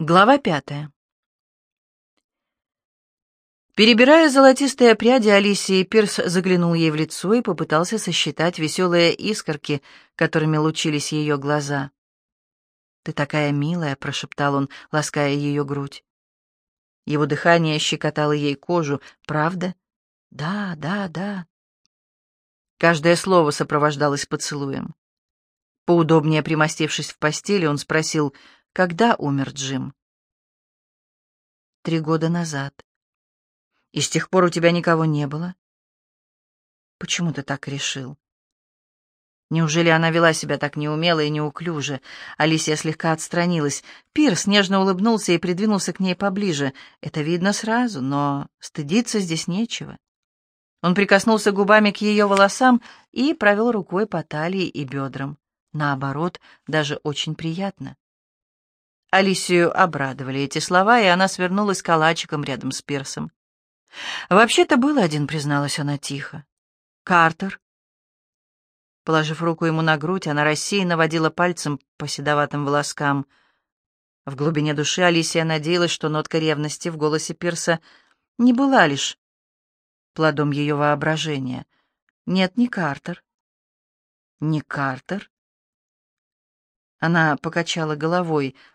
Глава пятая. Перебирая золотистые пряди, Алисии Пирс заглянул ей в лицо и попытался сосчитать веселые искорки, которыми лучились ее глаза. «Ты такая милая», — прошептал он, лаская ее грудь. Его дыхание щекотало ей кожу. «Правда?» «Да, да, да». Каждое слово сопровождалось поцелуем. Поудобнее примостившись в постели, он спросил — когда умер Джим? Три года назад. И с тех пор у тебя никого не было? Почему ты так решил? Неужели она вела себя так неумело и неуклюже? Алисия слегка отстранилась. Пирс нежно улыбнулся и придвинулся к ней поближе. Это видно сразу, но стыдиться здесь нечего. Он прикоснулся губами к ее волосам и провел рукой по талии и бедрам. Наоборот, даже очень приятно. Алисию обрадовали эти слова, и она свернулась калачиком рядом с Пирсом. «Вообще-то был один», — призналась она тихо. «Картер». Положив руку ему на грудь, она рассеянно водила пальцем по седоватым волоскам. В глубине души Алисия надеялась, что нотка ревности в голосе Пирса не была лишь плодом ее воображения. Нет, не Картер. Не Картер. Она покачала головой —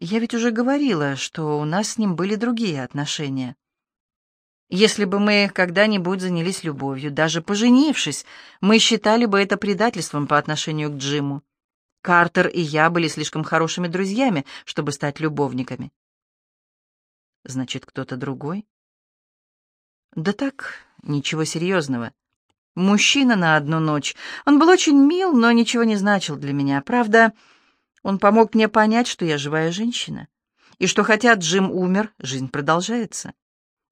я ведь уже говорила, что у нас с ним были другие отношения. Если бы мы когда-нибудь занялись любовью, даже поженившись, мы считали бы это предательством по отношению к Джиму. Картер и я были слишком хорошими друзьями, чтобы стать любовниками. Значит, кто-то другой? Да так, ничего серьезного. Мужчина на одну ночь. Он был очень мил, но ничего не значил для меня. Правда, он помог мне понять, что я живая женщина, и что хотя Джим умер, жизнь продолжается.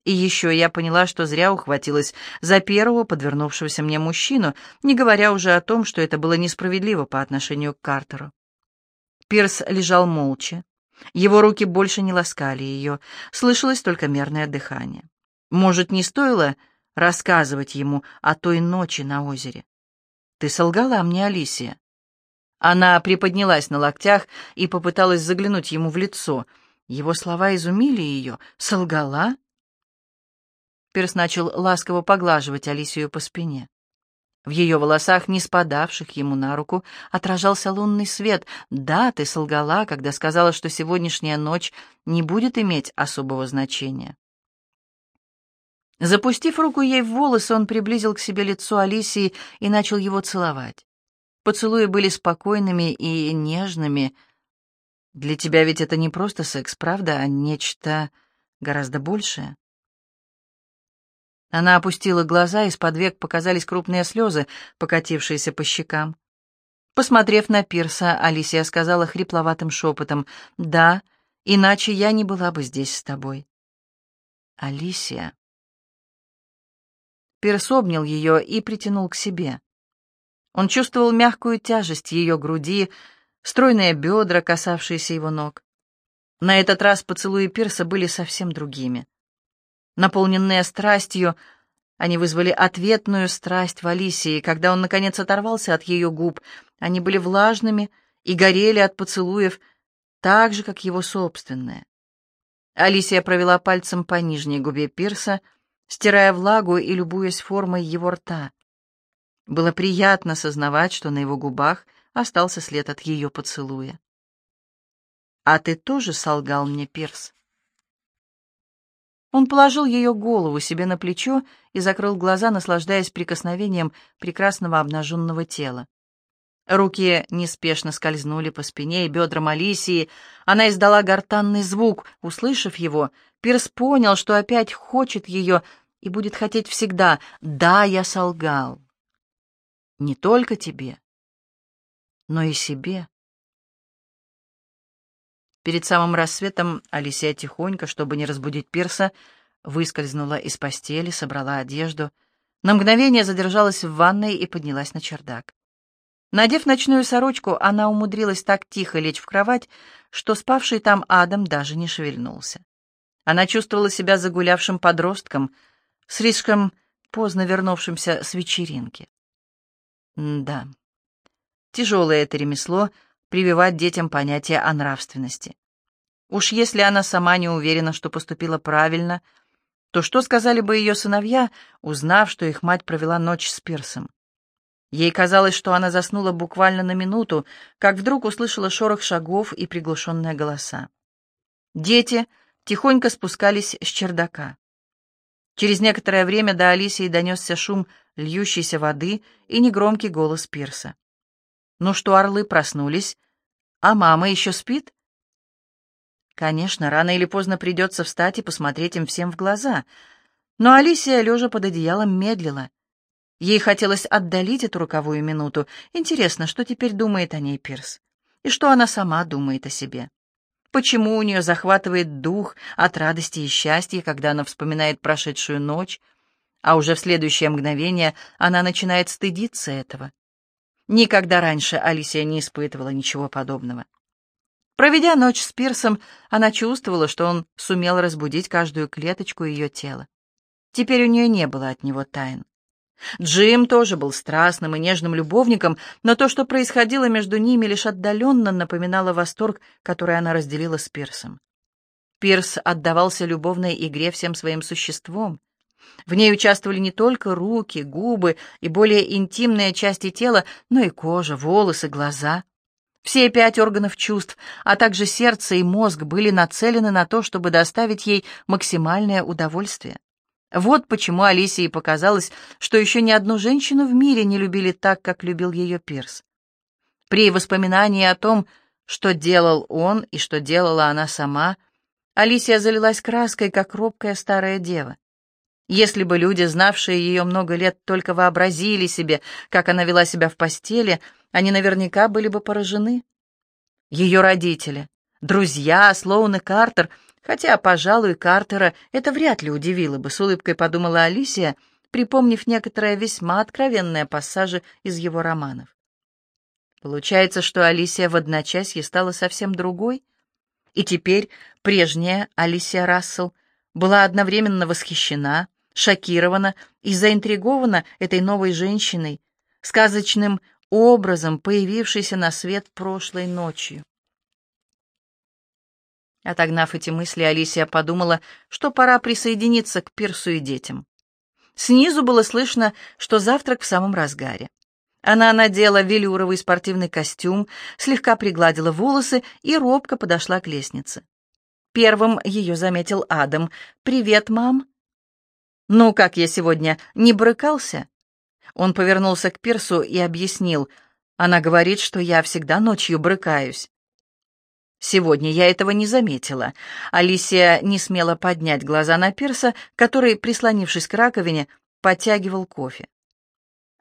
И еще я поняла, что зря ухватилась за первого подвернувшегося мне мужчину, не говоря уже о том, что это было несправедливо по отношению к Картеру. Пирс лежал молча. Его руки больше не ласкали ее, слышалось только мерное дыхание. Может, не стоило рассказывать ему о той ночи на озере? «Ты солгала мне, Алисия. Она приподнялась на локтях и попыталась заглянуть ему в лицо. Его слова изумили ее. «Солгала?» Перс начал ласково поглаживать Алисию по спине. В ее волосах, не спадавших ему на руку, отражался лунный свет. «Да, ты солгала, когда сказала, что сегодняшняя ночь не будет иметь особого значения». Запустив руку ей в волосы, он приблизил к себе лицо Алисии и начал его целовать. Поцелуи были спокойными и нежными. Для тебя ведь это не просто секс, правда, а нечто гораздо большее. Она опустила глаза, из-под век показались крупные слезы, покатившиеся по щекам. Посмотрев на Пирса, Алисия сказала хрипловатым шепотом, «Да, иначе я не была бы здесь с тобой». «Алисия». Пирс обнял ее и притянул к себе. Он чувствовал мягкую тяжесть ее груди, стройные бедра, касавшиеся его ног. На этот раз поцелуи Пирса были совсем другими. Наполненные страстью, они вызвали ответную страсть в Алисии, когда он, наконец, оторвался от ее губ. Они были влажными и горели от поцелуев, так же, как его собственные. Алисия провела пальцем по нижней губе Пирса, стирая влагу и любуясь формой его рта. Было приятно сознавать, что на его губах остался след от ее поцелуя. «А ты тоже солгал мне, Пирс?» Он положил ее голову себе на плечо и закрыл глаза, наслаждаясь прикосновением прекрасного обнаженного тела. Руки неспешно скользнули по спине и бедрам Алисии. Она издала гортанный звук. Услышав его, Пирс понял, что опять хочет ее и будет хотеть всегда. «Да, я солгал не только тебе, но и себе. Перед самым рассветом Алисия тихонько, чтобы не разбудить Пирса, выскользнула из постели, собрала одежду, на мгновение задержалась в ванной и поднялась на чердак. Надев ночную сорочку, она умудрилась так тихо лечь в кровать, что спавший там Адам даже не шевельнулся. Она чувствовала себя загулявшим подростком, слишком поздно вернувшимся с вечеринки. Да. Тяжелое это ремесло — прививать детям понятие о нравственности. Уж если она сама не уверена, что поступила правильно, то что сказали бы ее сыновья, узнав, что их мать провела ночь с Пирсом? Ей казалось, что она заснула буквально на минуту, как вдруг услышала шорох шагов и приглушенные голоса. Дети тихонько спускались с чердака. Через некоторое время до Алисии донесся шум льющейся воды и негромкий голос Пирса. «Ну что, орлы проснулись? А мама еще спит?» Конечно, рано или поздно придется встать и посмотреть им всем в глаза. Но Алисия, лежа под одеялом, медлила. Ей хотелось отдалить эту роковую минуту. Интересно, что теперь думает о ней Пирс? И что она сама думает о себе? Почему у нее захватывает дух от радости и счастья, когда она вспоминает прошедшую ночь, а уже в следующее мгновение она начинает стыдиться этого? Никогда раньше Алисия не испытывала ничего подобного. Проведя ночь с Пирсом, она чувствовала, что он сумел разбудить каждую клеточку ее тела. Теперь у нее не было от него тайн. Джим тоже был страстным и нежным любовником, но то, что происходило между ними, лишь отдаленно напоминало восторг, который она разделила с Пирсом. Пирс отдавался любовной игре всем своим существом. В ней участвовали не только руки, губы и более интимные части тела, но и кожа, волосы, глаза — все пять органов чувств, а также сердце и мозг были нацелены на то, чтобы доставить ей максимальное удовольствие. Вот почему Алисии показалось, что еще ни одну женщину в мире не любили так, как любил ее Пирс. При воспоминании о том, что делал он и что делала она сама, Алисия залилась краской, как робкая старая дева. Если бы люди, знавшие ее много лет, только вообразили себе, как она вела себя в постели — они наверняка были бы поражены. Ее родители, друзья, Слоун и Картер, хотя, пожалуй, Картера это вряд ли удивило бы, с улыбкой подумала Алисия, припомнив некоторые весьма откровенные пассажи из его романов. Получается, что Алисия в одночасье стала совсем другой, и теперь прежняя Алисия Рассел была одновременно восхищена, шокирована и заинтригована этой новой женщиной, сказочным образом, появившийся на свет прошлой ночью. Отогнав эти мысли, Алисия подумала, что пора присоединиться к Пирсу и детям. Снизу было слышно, что завтрак в самом разгаре. Она надела велюровый спортивный костюм, слегка пригладила волосы и робко подошла к лестнице. Первым ее заметил Адам. «Привет, мам!» «Ну, как я сегодня, не брыкался?» Он повернулся к Пирсу и объяснил. Она говорит, что я всегда ночью брыкаюсь. Сегодня я этого не заметила. Алисия не смела поднять глаза на Пирса, который, прислонившись к раковине, подтягивал кофе.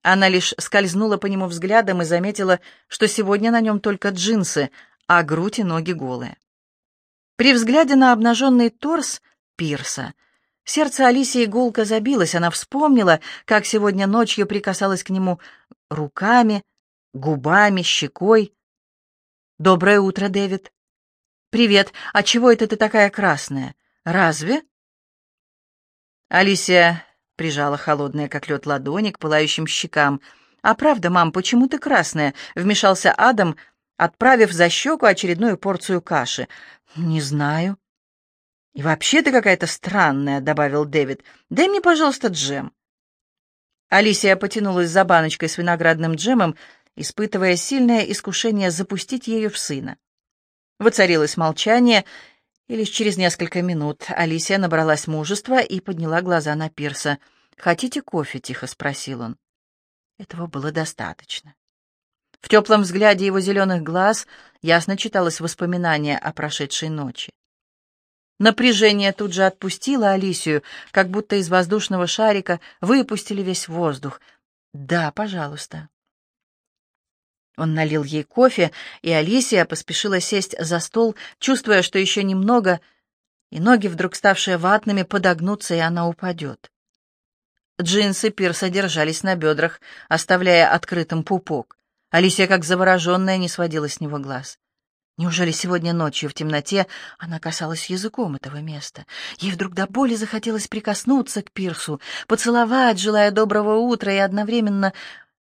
Она лишь скользнула по нему взглядом и заметила, что сегодня на нем только джинсы, а грудь и ноги голые. При взгляде на обнаженный торс Пирса — Сердце Алисии гулко забилось, она вспомнила, как сегодня ночью прикасалась к нему руками, губами, щекой. «Доброе утро, Дэвид». «Привет, а чего это ты такая красная? Разве?» Алисия прижала холодные, как лед, ладони к пылающим щекам. «А правда, мам, почему ты красная?» — вмешался Адам, отправив за щеку очередную порцию каши. «Не знаю». «И вообще ты какая-то странная», — добавил Дэвид. «Дай мне, пожалуйста, джем». Алисия потянулась за баночкой с виноградным джемом, испытывая сильное искушение запустить ее в сына. Воцарилось молчание, и лишь через несколько минут Алисия набралась мужества и подняла глаза на Пирса. «Хотите кофе?» — тихо спросил он. Этого было достаточно. В теплом взгляде его зеленых глаз ясно читалось воспоминание о прошедшей ночи. Напряжение тут же отпустило Алисию, как будто из воздушного шарика выпустили весь воздух. «Да, пожалуйста». Он налил ей кофе, и Алисия поспешила сесть за стол, чувствуя, что еще немного, и ноги, вдруг ставшие ватными, подогнутся, и она упадет. Джинсы Пирса держались на бедрах, оставляя открытым пупок. Алисия, как завороженная, не сводила с него глаз. Неужели сегодня ночью в темноте она касалась языком этого места? Ей вдруг до боли захотелось прикоснуться к пирсу, поцеловать, желая доброго утра и одновременно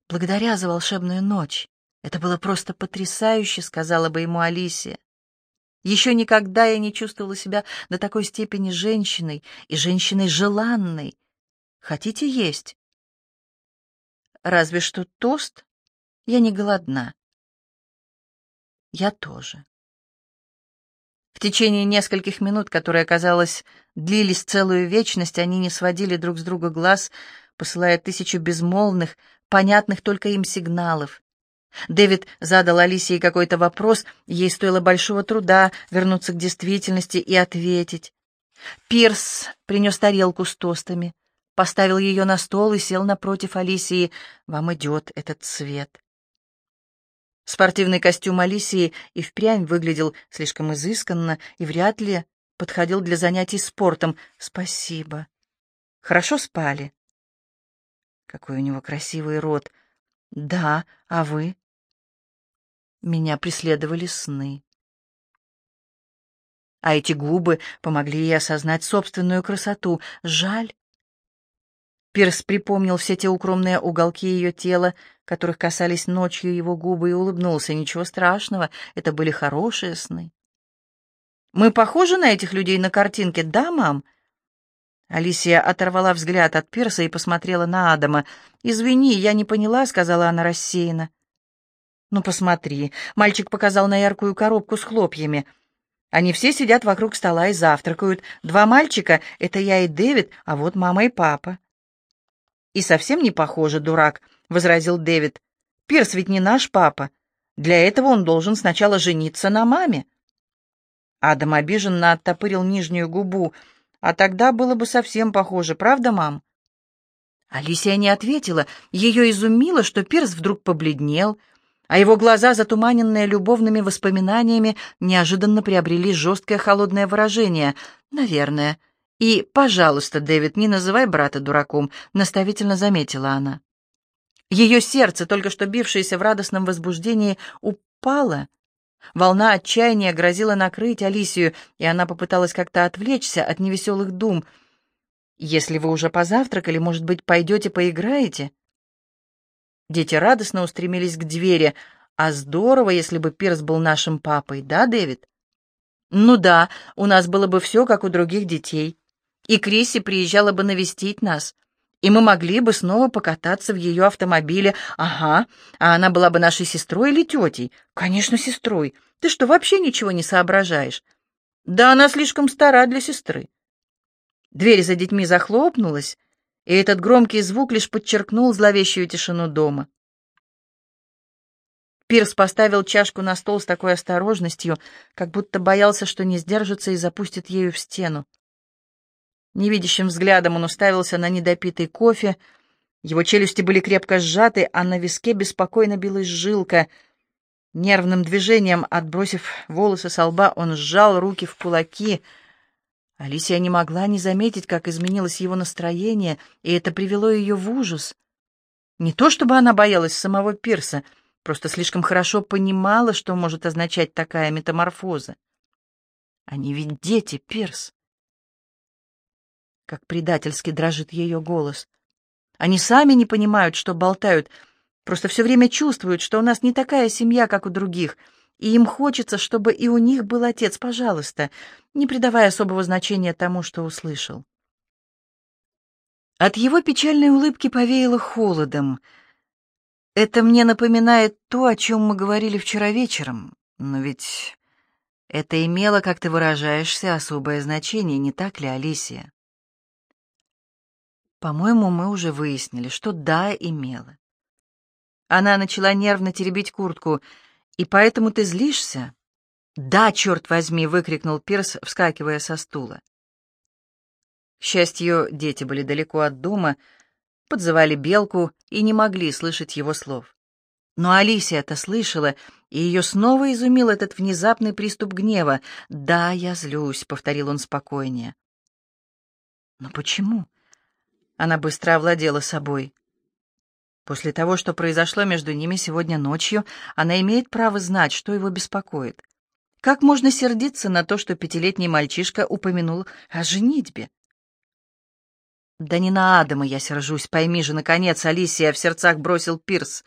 благодаря за волшебную ночь. Это было просто потрясающе, сказала бы ему Алисия. Еще никогда я не чувствовала себя до такой степени женщиной и женщиной желанной. Хотите есть? Разве что тост. Я не голодна. Я тоже. В течение нескольких минут, которые, казалось, длились целую вечность, они не сводили друг с друга глаз, посылая тысячу безмолвных, понятных только им сигналов. Дэвид задал Алисии какой-то вопрос, ей стоило большого труда вернуться к действительности и ответить. Пирс принес тарелку с тостами, поставил ее на стол и сел напротив Алисии. «Вам идет этот цвет». Спортивный костюм Алисии и впрямь выглядел слишком изысканно и вряд ли подходил для занятий спортом. «Спасибо. Хорошо спали?» Какой у него красивый рот. «Да, а вы?» Меня преследовали сны. А эти губы помогли ей осознать собственную красоту. Жаль. Пирс припомнил все те укромные уголки ее тела, которых касались ночью его губы, и улыбнулся. Ничего страшного, это были хорошие сны. «Мы похожи на этих людей на картинке, да, мам?» Алисия оторвала взгляд от Пирса и посмотрела на Адама. «Извини, я не поняла», — сказала она рассеянно. «Ну, посмотри», — мальчик показал на яркую коробку с хлопьями. «Они все сидят вокруг стола и завтракают. Два мальчика — это я и Дэвид, а вот мама и папа». «И совсем не похоже, дурак», — возразил Дэвид. «Пирс ведь не наш папа. Для этого он должен сначала жениться на маме». Адам обиженно оттопырил нижнюю губу. «А тогда было бы совсем похоже, правда, мам?» Алисия не ответила. Ее изумило, что Пирс вдруг побледнел, — а его глаза, затуманенные любовными воспоминаниями, неожиданно приобрели жесткое холодное выражение. «Наверное». «И, пожалуйста, Дэвид, не называй брата дураком», — наставительно заметила она. Ее сердце, только что бившееся в радостном возбуждении, упало. Волна отчаяния грозила накрыть Алисию, и она попыталась как-то отвлечься от невеселых дум. «Если вы уже позавтракали, может быть, пойдете поиграете?» Дети радостно устремились к двери. А здорово, если бы Пирс был нашим папой, да, Дэвид? Ну да, у нас было бы все, как у других детей. И Криси приезжала бы навестить нас. И мы могли бы снова покататься в ее автомобиле. Ага, а она была бы нашей сестрой или тетей? Конечно, сестрой. Ты что, вообще ничего не соображаешь? Да она слишком стара для сестры. Дверь за детьми захлопнулась, и этот громкий звук лишь подчеркнул зловещую тишину дома. Пирс поставил чашку на стол с такой осторожностью, как будто боялся, что не сдержится и запустит ею в стену. Невидящим взглядом он уставился на недопитый кофе, его челюсти были крепко сжаты, а на виске беспокойно билась жилка. Нервным движением, отбросив волосы со лба, он сжал руки в кулаки — Алисия не могла не заметить, как изменилось его настроение, и это привело ее в ужас. Не то чтобы она боялась самого Пирса, просто слишком хорошо понимала, что может означать такая метаморфоза. Они ведь дети, Пирс. Как предательски дрожит ее голос. Они сами не понимают, что болтают, просто все время чувствуют, что у нас не такая семья, как у других — и им хочется, чтобы и у них был отец, пожалуйста, не придавая особого значения тому, что услышал. От его печальной улыбки повеяло холодом. Это мне напоминает то, о чем мы говорили вчера вечером, но ведь это имело, как ты выражаешься, особое значение, не так ли, Алисия? По-моему, мы уже выяснили, что да, имело. Она начала нервно теребить куртку — «И поэтому ты злишься?» «Да, черт возьми!» — выкрикнул Пирс, вскакивая со стула. К счастью, дети были далеко от дома, подзывали Белку и не могли слышать его слов. Но Алисия это слышала, и ее снова изумил этот внезапный приступ гнева. «Да, я злюсь», — повторил он спокойнее. «Но почему?» Она быстро овладела собой. После того, что произошло между ними сегодня ночью, она имеет право знать, что его беспокоит. Как можно сердиться на то, что пятилетний мальчишка упомянул о женитьбе? «Да не на Адама я сержусь, пойми же, наконец, Алисия в сердцах бросил Пирс.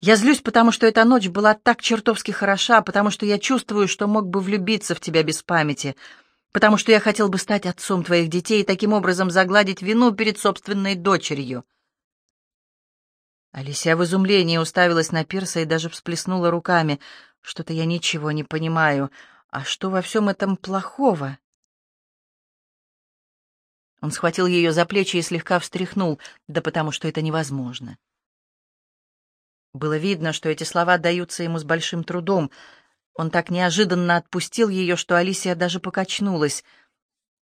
Я злюсь, потому что эта ночь была так чертовски хороша, потому что я чувствую, что мог бы влюбиться в тебя без памяти, потому что я хотел бы стать отцом твоих детей и таким образом загладить вину перед собственной дочерью. Алисия в изумлении уставилась на Пирса и даже всплеснула руками. «Что-то я ничего не понимаю. А что во всем этом плохого?» Он схватил ее за плечи и слегка встряхнул, да потому что это невозможно. Было видно, что эти слова даются ему с большим трудом. Он так неожиданно отпустил ее, что Алисия даже покачнулась.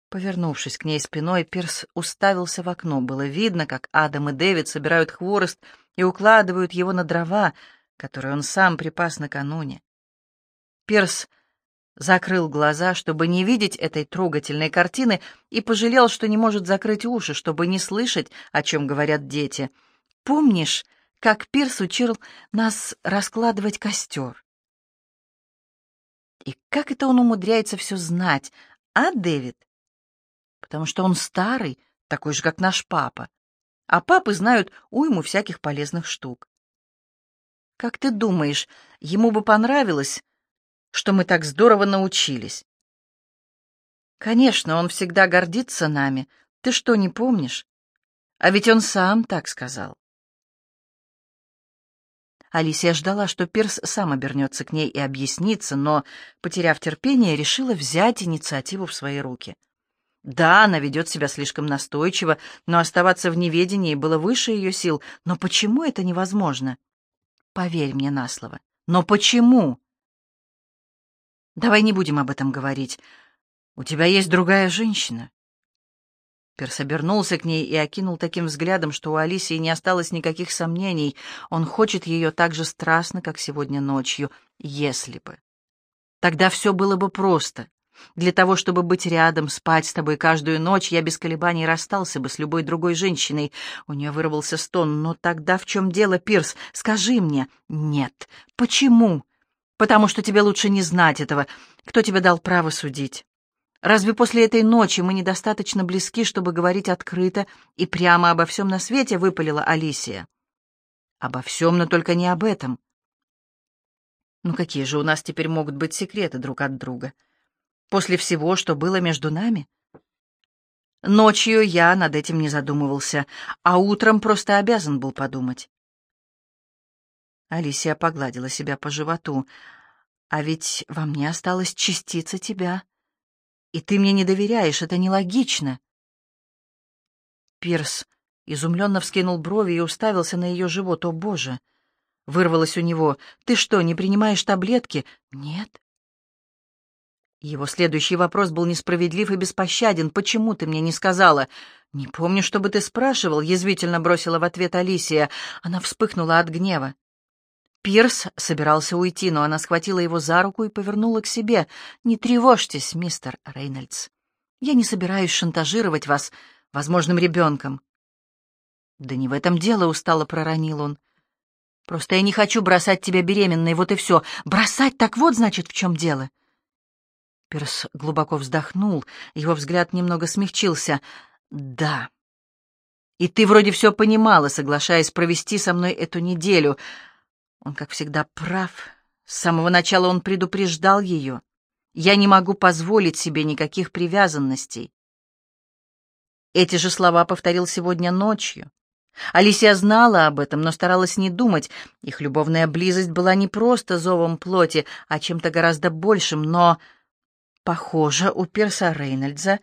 Повернувшись к ней спиной, Пирс уставился в окно. Было видно, как Адам и Дэвид собирают хворост и укладывают его на дрова, которые он сам припас накануне. Пирс закрыл глаза, чтобы не видеть этой трогательной картины, и пожалел, что не может закрыть уши, чтобы не слышать, о чем говорят дети. «Помнишь, как Пирс учил нас раскладывать костер. И как это он умудряется все знать, а, Дэвид? Потому что он старый, такой же, как наш папа. А папы знают уйму всяких полезных штук. Как ты думаешь, ему бы понравилось, что мы так здорово научились? Конечно, он всегда гордится нами. Ты что, не помнишь? А ведь он сам так сказал. Алисия ждала, что Пирс сам обернется к ней и объяснится, но, потеряв терпение, решила взять инициативу в свои руки. Да, она ведет себя слишком настойчиво, но оставаться в неведении было выше ее сил. Но почему это невозможно? Поверь мне на слово. Но почему? Давай не будем об этом говорить. У тебя есть другая женщина. Перс обернулся к ней и окинул таким взглядом, что у Алисии не осталось никаких сомнений. Он хочет ее так же страстно, как сегодня ночью, если бы. Тогда все было бы просто. Для того, чтобы быть рядом, спать с тобой каждую ночь, я без колебаний расстался бы с любой другой женщиной. У нее вырвался стон. Но тогда в чем дело, Пирс? Скажи мне. Нет. Почему? Потому что тебе лучше не знать этого. Кто тебе дал право судить? Разве после этой ночи мы недостаточно близки, чтобы говорить открыто и прямо обо всем на свете?» — выпалила Алисия. «Обо всем, но только не об этом». «Ну какие же у нас теперь могут быть секреты друг от друга? После всего, что было между нами?» Ночью я над этим не задумывался, а утром просто обязан был подумать. Алисия погладила себя по животу. «А ведь во мне осталась частица тебя». И ты мне не доверяешь, это нелогично. Пирс изумленно вскинул брови и уставился на ее живот. О, Боже! Вырвалось у него. Ты что, не принимаешь таблетки? Нет. Его следующий вопрос был несправедлив и беспощаден. «Почему ты мне не сказала?» «Не помню, чтобы ты спрашивал», — язвительно бросила в ответ Алисия. Она вспыхнула от гнева. Пирс собирался уйти, но она схватила его за руку и повернула к себе. «Не тревожьтесь, мистер Рейнольдс. Я не собираюсь шантажировать вас возможным ребенком». «Да не в этом дело», — устало проронил он. «Просто я не хочу бросать тебя беременной, вот и все. Бросать так вот, значит, в чем дело». Пирс глубоко вздохнул, его взгляд немного смягчился. «Да». «И ты вроде все понимала, соглашаясь провести со мной эту неделю. Он, как всегда, прав. С самого начала он предупреждал ее. Я не могу позволить себе никаких привязанностей. Эти же слова повторил сегодня ночью. Алисия знала об этом, но старалась не думать. Их любовная близость была не просто зовом плоти, а чем-то гораздо большим, но, похоже, у Перса Рейнольдса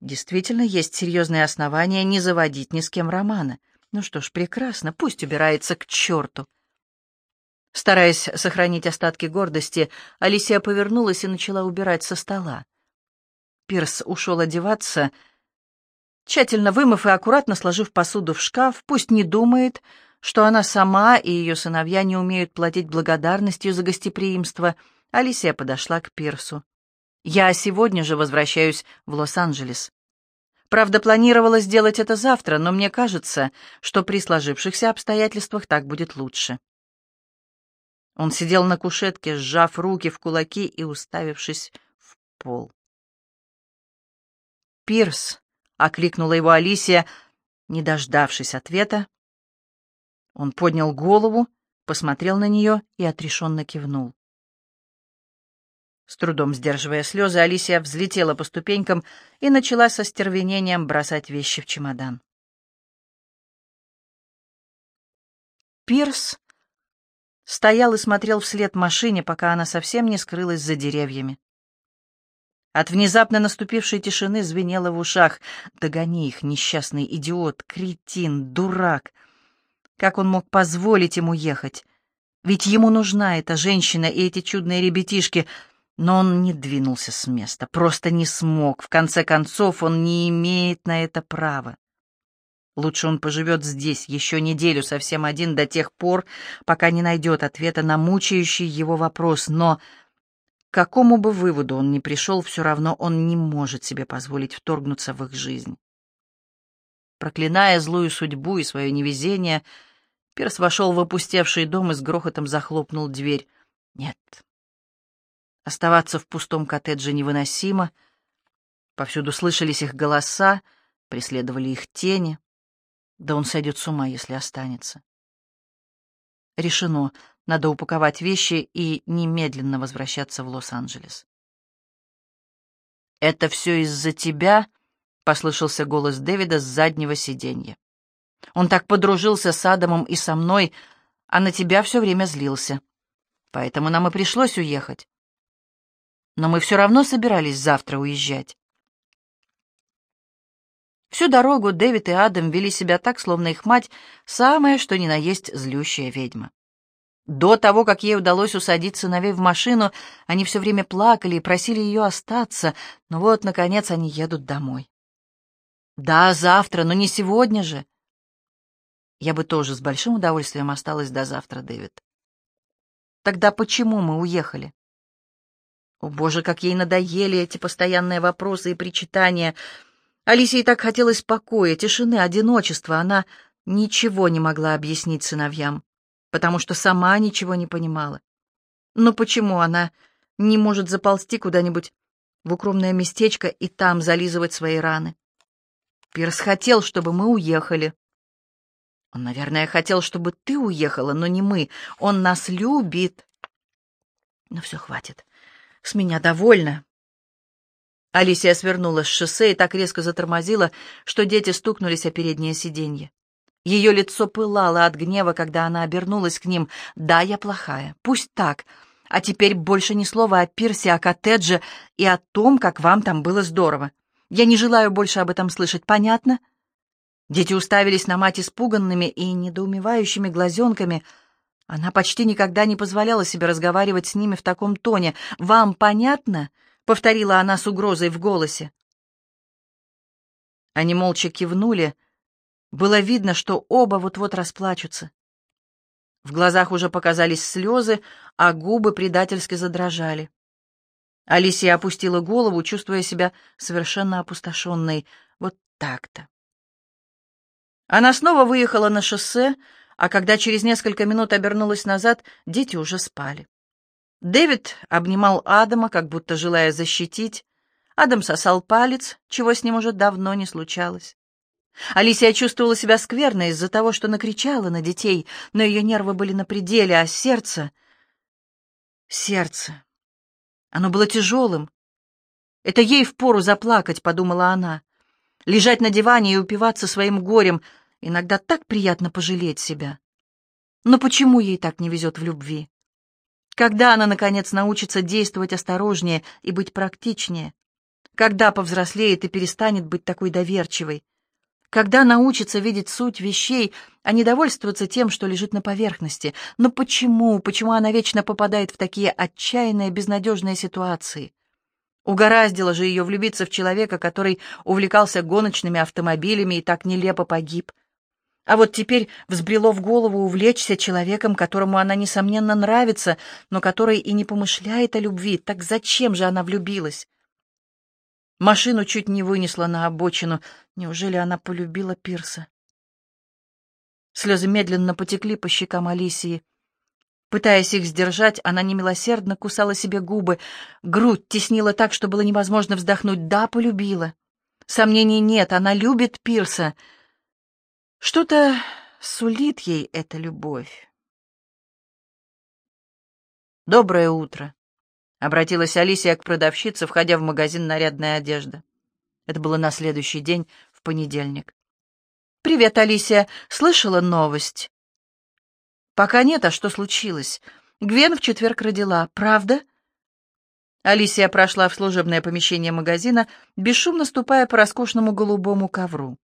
действительно есть серьезные основания не заводить ни с кем романа. Ну что ж, прекрасно, пусть убирается к черту. Стараясь сохранить остатки гордости, Алисия повернулась и начала убирать со стола. Пирс ушел одеваться, тщательно вымыв и аккуратно сложив посуду в шкаф, пусть не думает, что она сама и ее сыновья не умеют платить благодарностью за гостеприимство, Алисия подошла к Пирсу. «Я сегодня же возвращаюсь в Лос-Анджелес. Правда, планировала сделать это завтра, но мне кажется, что при сложившихся обстоятельствах так будет лучше». Он сидел на кушетке, сжав руки в кулаки и уставившись в пол. «Пирс!» — окликнула его Алисия, не дождавшись ответа. Он поднял голову, посмотрел на нее и отрешенно кивнул. С трудом сдерживая слезы, Алисия взлетела по ступенькам и начала со стервенением бросать вещи в чемодан. Пирс стоял и смотрел вслед машине, пока она совсем не скрылась за деревьями. От внезапно наступившей тишины звенело в ушах. «Догони их, несчастный идиот, кретин, дурак! Как он мог позволить ему ехать? Ведь ему нужна эта женщина и эти чудные ребятишки!» Но он не двинулся с места, просто не смог. В конце концов, он не имеет на это права. Лучше он поживет здесь еще неделю совсем один до тех пор, пока не найдет ответа на мучающий его вопрос. Но к какому бы выводу он ни пришел, все равно он не может себе позволить вторгнуться в их жизнь. Проклиная злую судьбу и свое невезение, Перс вошел в опустевший дом и с грохотом захлопнул дверь. Нет. Оставаться в пустом коттедже невыносимо. Повсюду слышались их голоса, преследовали их тени. Да он сойдет с ума, если останется. Решено. Надо упаковать вещи и немедленно возвращаться в Лос-Анджелес. «Это все из-за тебя?» — послышался голос Дэвида с заднего сиденья. «Он так подружился с Адамом и со мной, а на тебя все время злился. Поэтому нам и пришлось уехать. Но мы все равно собирались завтра уезжать». Всю дорогу Дэвид и Адам вели себя так, словно их мать — самая, что ни на есть злющая ведьма. До того, как ей удалось усадить сыновей в машину, они все время плакали и просили ее остаться, но вот, наконец, они едут домой. «Да, завтра, но не сегодня же». Я бы тоже с большим удовольствием осталась до завтра, Дэвид. Тогда почему мы уехали? О, боже, как ей надоели эти постоянные вопросы и причитания. Алисе так хотелось покоя, тишины, одиночества. Она ничего не могла объяснить сыновьям потому что сама ничего не понимала. Но почему она не может заползти куда-нибудь в укромное местечко и там зализывать свои раны? Пирс хотел, чтобы мы уехали. Он, наверное, хотел, чтобы ты уехала, но не мы. Он нас любит. Но все, хватит. С меня довольно. Алисия свернула с шоссе и так резко затормозила, что дети стукнулись о переднее сиденье. Ее лицо пылало от гнева, когда она обернулась к ним. «Да, я плохая. Пусть так. А теперь больше ни слова о пирсе, о коттедже и о том, как вам там было здорово. Я не желаю больше об этом слышать. Понятно?» Дети уставились на мать испуганными и недоумевающими глазенками. Она почти никогда не позволяла себе разговаривать с ними в таком тоне. «Вам понятно?» — повторила она с угрозой в голосе. Они молча кивнули, — было видно, что оба вот-вот расплачутся. В глазах уже показались слезы, а губы предательски задрожали. Алисия опустила голову, чувствуя себя совершенно опустошенной. Вот так-то. Она снова выехала на шоссе, а когда через несколько минут обернулась назад, дети уже спали. Дэвид обнимал Адама, как будто желая защитить. Адам сосал палец, чего с ним уже давно не случалось. Алисия чувствовала себя скверно из-за того, что накричала на детей, но ее нервы были на пределе, а сердце... Сердце... Оно было тяжелым. Это ей впору заплакать, подумала она. Лежать на диване и упиваться своим горем. Иногда так приятно пожалеть себя. Но почему ей так не везет в любви? Когда она, наконец, научится действовать осторожнее и быть практичнее? Когда повзрослеет и перестанет быть такой доверчивой? когда научится видеть суть вещей, а не довольствоваться тем, что лежит на поверхности. Но почему, почему она вечно попадает в такие отчаянные, безнадежные ситуации? Угораздило же ее влюбиться в человека, который увлекался гоночными автомобилями и так нелепо погиб. А вот теперь взбрело в голову увлечься человеком, которому она, несомненно, нравится, но который и не помышляет о любви. Так зачем же она влюбилась? Машину чуть не вынесла на обочину. Неужели она полюбила Пирса? Слезы медленно потекли по щекам Алисии. Пытаясь их сдержать, она немилосердно кусала себе губы. Грудь теснила так, что было невозможно вздохнуть. Да, полюбила. Сомнений нет, она любит Пирса. Что-то сулит ей эта любовь. «Доброе утро», — обратилась Алисия к продавщице, входя в магазин нарядной одежды. Это было на следующий день, в понедельник. «Привет, Алисия. Слышала новость?» «Пока нет, а что случилось? Гвен в четверг родила, правда?» Алисия прошла в служебное помещение магазина, бесшумно ступая по роскошному голубому ковру.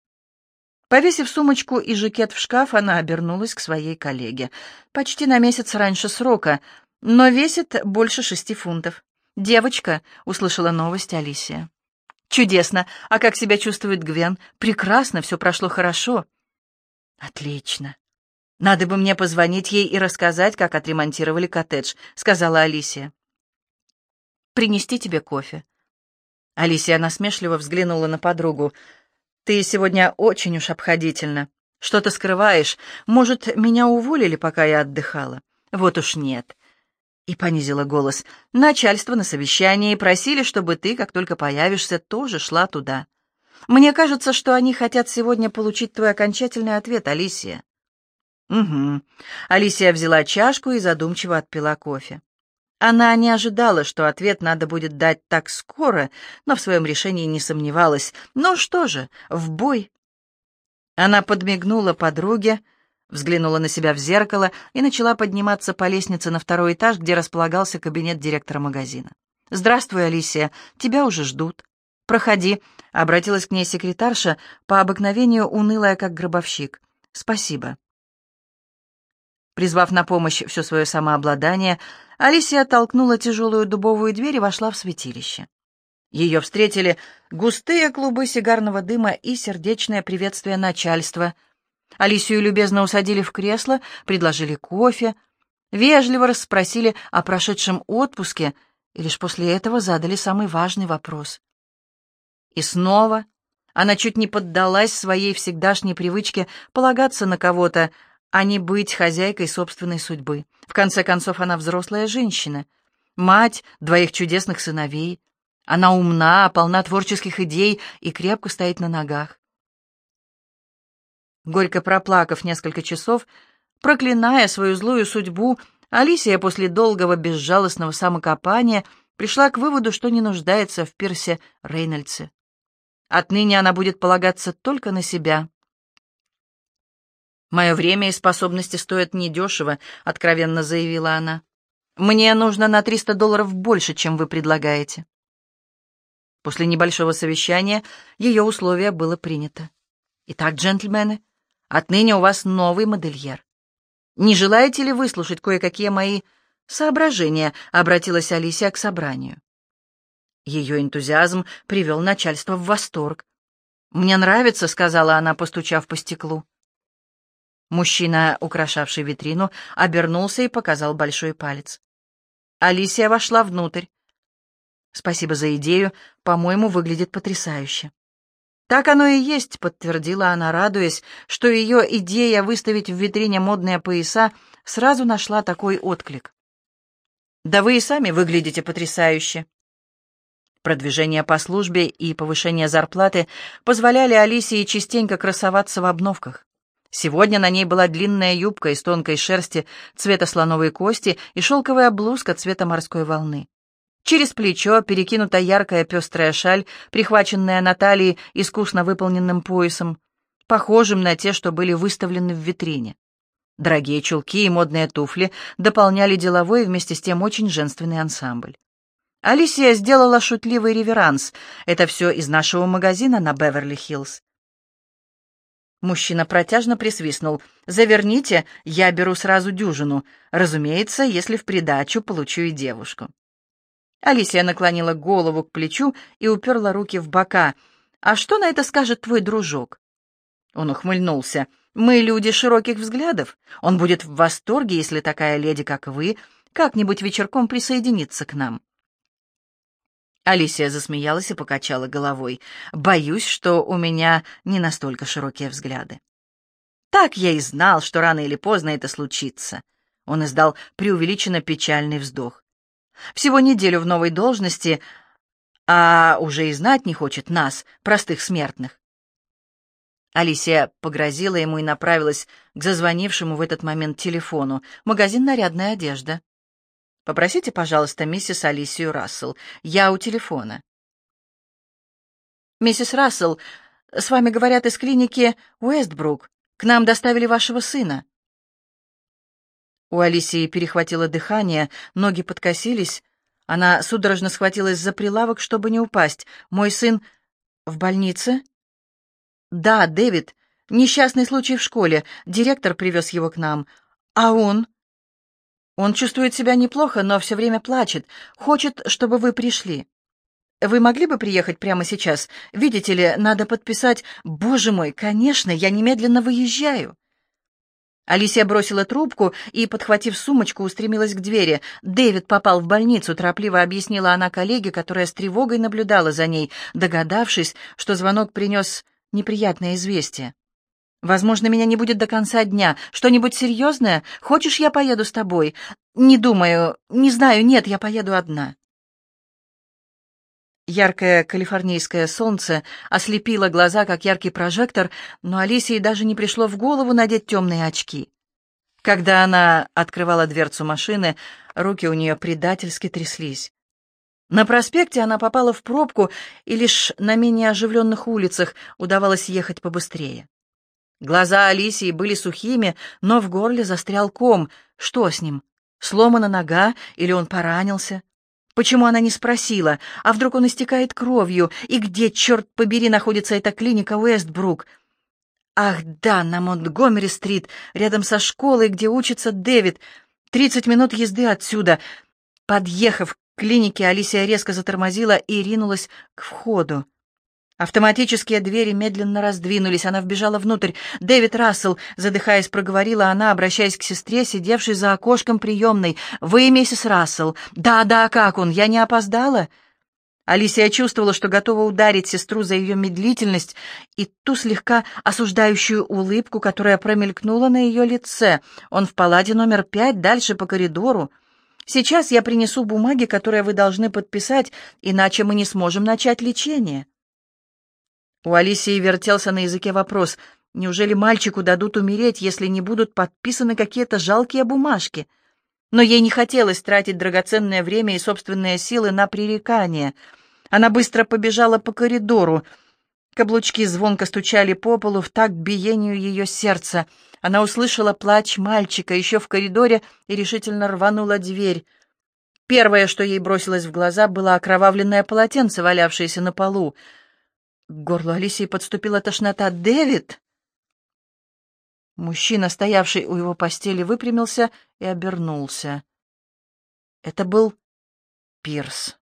Повесив сумочку и жакет в шкаф, она обернулась к своей коллеге. Почти на месяц раньше срока, но весит больше шести фунтов. «Девочка», — услышала новость Алисия. «Чудесно! А как себя чувствует Гвен? Прекрасно, все прошло хорошо». «Отлично. Надо бы мне позвонить ей и рассказать, как отремонтировали коттедж», — сказала Алисия. «Принести тебе кофе?» Алисия насмешливо взглянула на подругу. «Ты сегодня очень уж обходительна. Что ты скрываешь? Может, меня уволили, пока я отдыхала? Вот уж нет и понизила голос. «Начальство на совещании просили, чтобы ты, как только появишься, тоже шла туда. Мне кажется, что они хотят сегодня получить твой окончательный ответ, Алисия». «Угу». Алисия взяла чашку и задумчиво отпила кофе. Она не ожидала, что ответ надо будет дать так скоро, но в своем решении не сомневалась. «Ну что же, в бой!» Она подмигнула подруге, — взглянула на себя в зеркало и начала подниматься по лестнице на второй этаж, где располагался кабинет директора магазина. «Здравствуй, Алисия, тебя уже ждут». «Проходи», — обратилась к ней секретарша, по обыкновению унылая, как гробовщик. «Спасибо». Призвав на помощь все свое самообладание, Алисия толкнула тяжелую дубовую дверь и вошла в святилище. Ее встретили густые клубы сигарного дыма и сердечное приветствие начальства — Алисию любезно усадили в кресло, предложили кофе, вежливо расспросили о прошедшем отпуске и лишь после этого задали самый важный вопрос. И снова она чуть не поддалась своей всегдашней привычке полагаться на кого-то, а не быть хозяйкой собственной судьбы. В конце концов, она взрослая женщина, мать двоих чудесных сыновей. Она умна, полна творческих идей и крепко стоит на ногах. Горько проплакав несколько часов, проклиная свою злую судьбу, Алисия после долгого безжалостного самокопания пришла к выводу, что не нуждается в Пирсе Рейнольдсе. Отныне она будет полагаться только на себя. «Мое время и способности стоят недешево», — откровенно заявила она. «Мне нужно на 300 долларов больше, чем вы предлагаете». После небольшого совещания ее условие было принято. «Итак, джентльмены, Отныне у вас новый модельер. Не желаете ли выслушать кое-какие мои соображения?» — обратилась Алисия к собранию. Ее энтузиазм привел начальство в восторг. «Мне нравится», — сказала она, постучав по стеклу. Мужчина, украшавший витрину, обернулся и показал большой палец. Алисия вошла внутрь. «Спасибо за идею. По-моему, выглядит потрясающе». «Так оно и есть», — подтвердила она, радуясь, что ее идея выставить в витрине модные пояса сразу нашла такой отклик. «Да вы и сами выглядите потрясающе». Продвижение по службе и повышение зарплаты позволяли Алисии частенько красоваться в обновках. Сегодня на ней была длинная юбка из тонкой шерсти цвета слоновой кости и шелковая блузка цвета морской волны. Через плечо перекинута яркая пестрая шаль, прихваченная на талии искусно выполненным поясом, похожим на те, что были выставлены в витрине. Дорогие чулки и модные туфли дополняли деловой вместе с тем очень женственный ансамбль. Алисия сделала шутливый реверанс. Это все из нашего магазина на Беверли-Хиллз. Мужчина протяжно присвистнул. «Заверните, я беру сразу дюжину. Разумеется, если в придачу получу и девушку». Алисия наклонила голову к плечу и уперла руки в бока. «А что на это скажет твой дружок?» Он ухмыльнулся. «Мы люди широких взглядов. Он будет в восторге, если такая леди, как вы, как-нибудь вечерком присоединится к нам». Алисия засмеялась и покачала головой. «Боюсь, что у меня не настолько широкие взгляды». «Так я и знал, что рано или поздно это случится». Он издал преувеличенно печальный вздох. Всего неделю в новой должности, а уже и знать не хочет нас, простых смертных. Алисия погрозила ему и направилась к зазвонившему в этот момент телефону. Магазин «Нарядная одежда». Попросите, пожалуйста, миссис Алисию Рассел. Я у телефона». «Миссис Рассел, с вами говорят из клиники Уэстбрук. К нам доставили вашего сына». У Алисии перехватило дыхание, ноги подкосились. Она судорожно схватилась за прилавок, чтобы не упасть. «Мой сын в больнице?» «Да, Дэвид. Несчастный случай в школе. Директор привез его к нам. А он?» «Он чувствует себя неплохо, но все время плачет. Хочет, чтобы вы пришли. Вы могли бы приехать прямо сейчас? Видите ли, надо подписать... Боже мой, конечно, я немедленно выезжаю!» Алисия бросила трубку и, подхватив сумочку, устремилась к двери. «Дэвид попал в больницу», — торопливо объяснила она коллеге, которая с тревогой наблюдала за ней, догадавшись, что звонок принес неприятное известие. «Возможно, меня не будет до конца дня. Что-нибудь серьезное? Хочешь, я поеду с тобой?» «Не думаю. Не знаю. Нет, я поеду одна». Яркое калифорнийское солнце ослепило глаза, как яркий прожектор, но Алисии даже не пришло в голову надеть темные очки. Когда она открывала дверцу машины, руки у нее предательски тряслись. На проспекте она попала в пробку, и лишь на менее оживленных улицах удавалось ехать побыстрее. Глаза Алисии были сухими, но в горле застрял ком. Что с ним? Сломана нога или он поранился? Почему она не спросила, а вдруг он истекает кровью, и где, черт побери, находится эта клиника Уэстбрук? Ах да, на Монтгомери-стрит, рядом со школой, где учится Дэвид. Тридцать минут езды отсюда. Подъехав к клинике, Алисия резко затормозила и ринулась к входу. Автоматические двери медленно раздвинулись, она вбежала внутрь. «Дэвид Рассел», — задыхаясь, проговорила она, обращаясь к сестре, сидевшей за окошком приемной. «Вы, миссис Рассел?» «Да, да, как он? Я не опоздала?» Алисия чувствовала, что готова ударить сестру за ее медлительность и ту слегка осуждающую улыбку, которая промелькнула на ее лице. Он в палате номер пять, дальше по коридору. «Сейчас я принесу бумаги, которые вы должны подписать, иначе мы не сможем начать лечение». У Алисии вертелся на языке вопрос. Неужели мальчику дадут умереть, если не будут подписаны какие-то жалкие бумажки? Но ей не хотелось тратить драгоценное время и собственные силы на пререкание. Она быстро побежала по коридору. Каблучки звонко стучали по полу в такт биению ее сердца. Она услышала плач мальчика еще в коридоре и решительно рванула дверь. Первое, что ей бросилось в глаза, было окровавленное полотенце, валявшееся на полу. К горлу Алисии подступила тошнота. «Дэвид!» Мужчина, стоявший у его постели, выпрямился и обернулся. Это был Пирс.